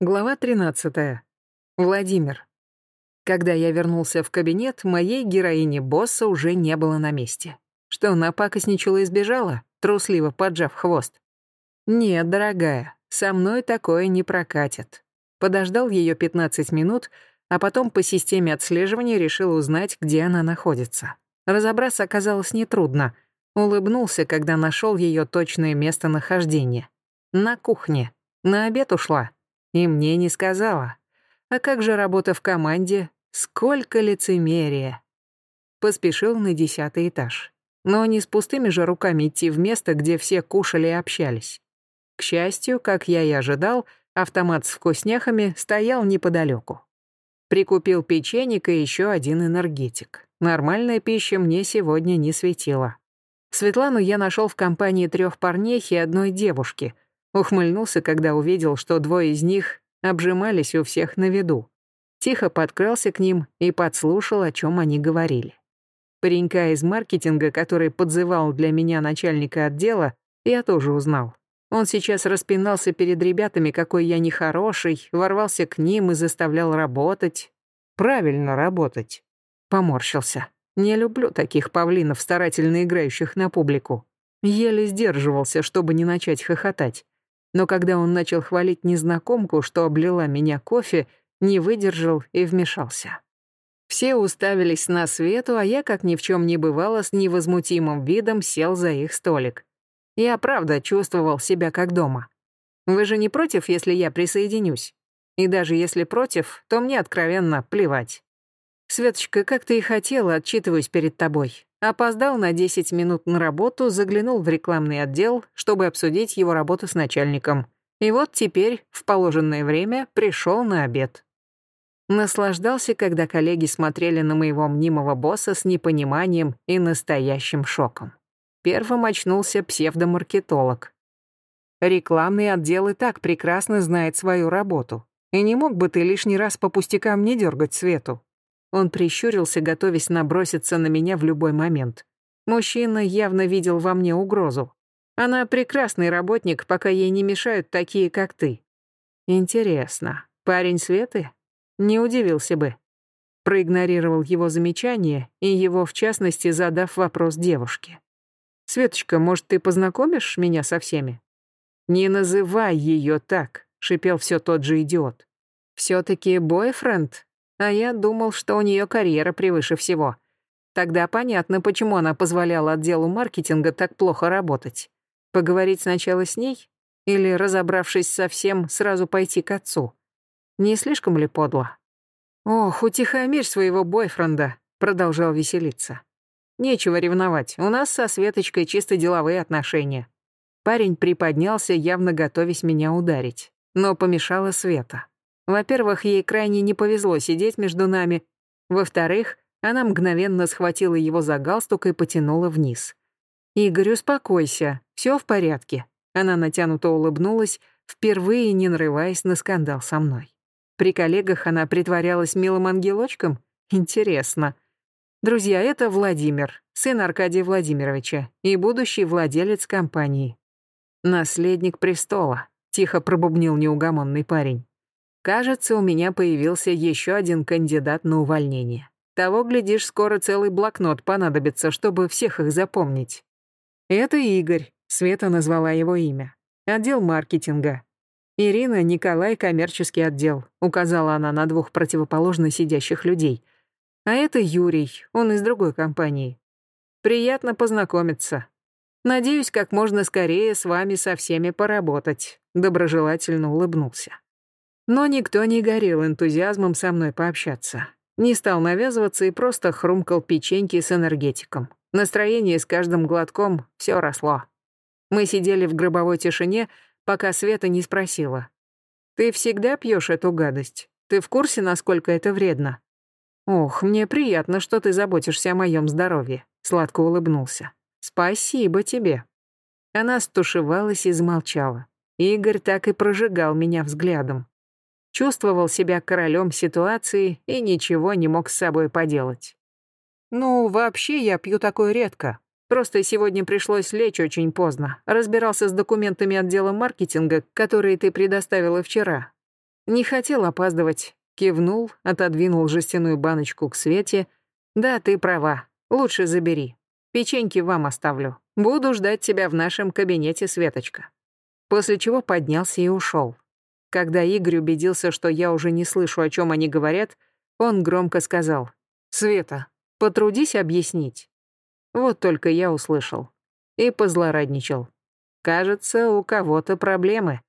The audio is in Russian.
Глава 13. Владимир. Когда я вернулся в кабинет, моей героини-босса уже не было на месте. Что, напакостничала и сбежала, трусливо поджав хвост? Нет, дорогая, со мной такое не прокатит. Подождал ее 15 минут, а потом по системе отслеживания решил узнать, где она находится. Разобраться оказалось нетрудно. Улыбнулся, когда нашел ее точное местонахождение. На кухне. На обед ушла. И мне не сказала. А как же работа в команде? Сколько лицемерия. Поспешил на десятый этаж. Но не с пустыми же руками идти в место, где все кушали и общались. К счастью, как я и ожидал, автомат с вкусняхами стоял неподалеку. Прикупил печенье и еще один энергетик. Нормальная пища мне сегодня не светила. Светлану я нашел в компании трех парней и одной девушки — Ухмыльнулся, когда увидел, что двое из них обжимались у всех на виду. Тихо подкрался к ним и подслушал, о чем они говорили. Паренька из маркетинга, который подзывал для меня начальника отдела, я тоже узнал. Он сейчас распинался перед ребятами, какой я нехороший, ворвался к ним и заставлял работать. Правильно работать. Поморщился. Не люблю таких павлинов, старательно играющих на публику. Еле сдерживался, чтобы не начать хохотать но когда он начал хвалить незнакомку, что облила меня кофе, не выдержал и вмешался. Все уставились на свету, а я, как ни в чем не бывало, с невозмутимым видом сел за их столик. Я правда чувствовал себя как дома. Вы же не против, если я присоединюсь? И даже если против, то мне откровенно плевать. Светочка, как ты и хотела, отчитываюсь перед тобой. Опоздал на 10 минут на работу, заглянул в рекламный отдел, чтобы обсудить его работу с начальником. И вот теперь, в положенное время, пришел на обед. Наслаждался, когда коллеги смотрели на моего мнимого босса с непониманием и настоящим шоком. Первым очнулся псевдомаркетолог. Рекламный отдел и так прекрасно знает свою работу. И не мог бы ты лишний раз по пустякам не дергать Свету? Он прищурился, готовясь наброситься на меня в любой момент. Мужчина явно видел во мне угрозу. Она прекрасный работник, пока ей не мешают такие, как ты. Интересно, парень Светы? Не удивился бы. Проигнорировал его замечание и его, в частности, задав вопрос девушке. «Светочка, может, ты познакомишь меня со всеми?» «Не называй ее так», — шипел все тот же идиот. «Все-таки бойфренд?» А я думал, что у нее карьера превыше всего. Тогда понятно, почему она позволяла отделу маркетинга так плохо работать. Поговорить сначала с ней? Или, разобравшись со всем, сразу пойти к отцу? Не слишком ли подло? «Ох, утихомирь своего бойфренда», — продолжал веселиться. «Нечего ревновать, у нас со Светочкой чисто деловые отношения». Парень приподнялся, явно готовясь меня ударить. Но помешала Света. Во-первых, ей крайне не повезло сидеть между нами. Во-вторых, она мгновенно схватила его за галстук и потянула вниз. «Игорь, успокойся, все в порядке». Она натянуто улыбнулась, впервые не нарываясь на скандал со мной. При коллегах она притворялась милым ангелочком? Интересно. Друзья, это Владимир, сын Аркадия Владимировича и будущий владелец компании. «Наследник престола», — тихо пробубнил неугомонный парень. Кажется, у меня появился еще один кандидат на увольнение. Того, глядишь, скоро целый блокнот понадобится, чтобы всех их запомнить. Это Игорь, Света назвала его имя. Отдел маркетинга. Ирина, Николай, коммерческий отдел, указала она на двух противоположно сидящих людей. А это Юрий, он из другой компании. Приятно познакомиться. Надеюсь, как можно скорее с вами со всеми поработать. Доброжелательно улыбнулся. Но никто не горел энтузиазмом со мной пообщаться. Не стал навязываться и просто хрумкал печеньки с энергетиком. Настроение с каждым глотком все росло. Мы сидели в гробовой тишине, пока Света не спросила. «Ты всегда пьешь эту гадость? Ты в курсе, насколько это вредно?» «Ох, мне приятно, что ты заботишься о моем здоровье», — сладко улыбнулся. «Спасибо тебе». Она стушевалась и замолчала. Игорь так и прожигал меня взглядом. Чувствовал себя королем ситуации и ничего не мог с собой поделать. «Ну, вообще я пью такое редко. Просто сегодня пришлось лечь очень поздно. Разбирался с документами отдела маркетинга, которые ты предоставила вчера. Не хотел опаздывать. Кивнул, отодвинул жестяную баночку к Свете. «Да, ты права. Лучше забери. Печеньки вам оставлю. Буду ждать тебя в нашем кабинете, Светочка». После чего поднялся и ушел. Когда Игорь убедился, что я уже не слышу, о чем они говорят, он громко сказал «Света, потрудись объяснить». Вот только я услышал. И позлорадничал. Кажется, у кого-то проблемы.